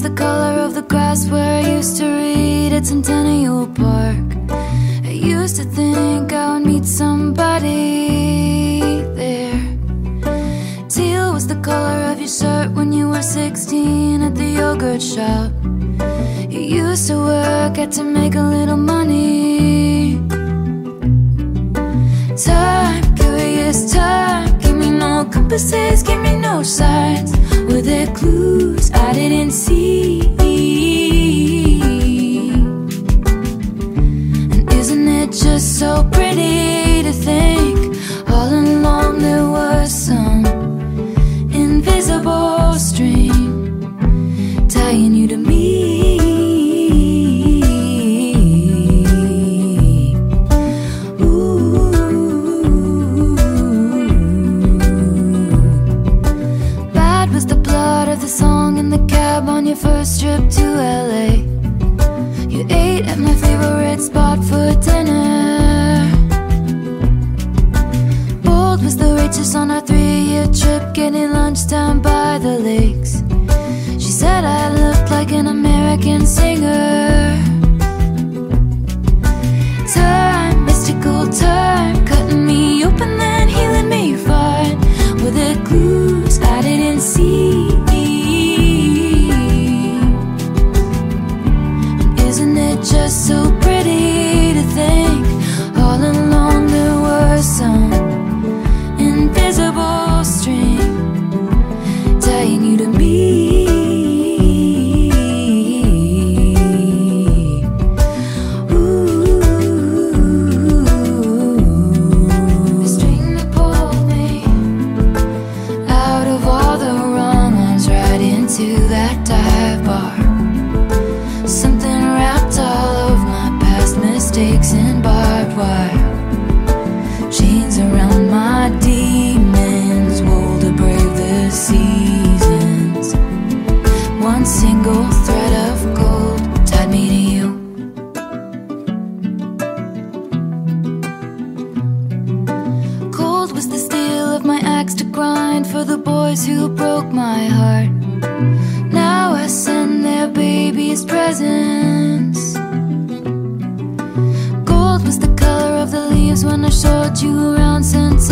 the color of the grass where I used to read at Centennial Park. I used to think I would meet somebody there. Teal was the color of your shirt when you were 16 at the yogurt shop. You used to work at to make a little money. Time, curious time, give me no compasses, give me no signs. Were there clues I didn't see? Just so pretty to think all along there was some invisible string tying you to me? Ooh. Bad was the blood of the song in the cab on your first trip to LA. You ate at my favorite spot for dinner. Was the waitress on our three-year trip, getting lunch down by the lakes. She said I looked like an American singer. Into that dive bar. Something wrapped all of my past mistakes in barbed wire. Chains around my demons, wool to brave the seasons. One single thread of gold tied me to you. Cold was the steel of my axe to grind for the boys who broke my heart. years when I showed you around since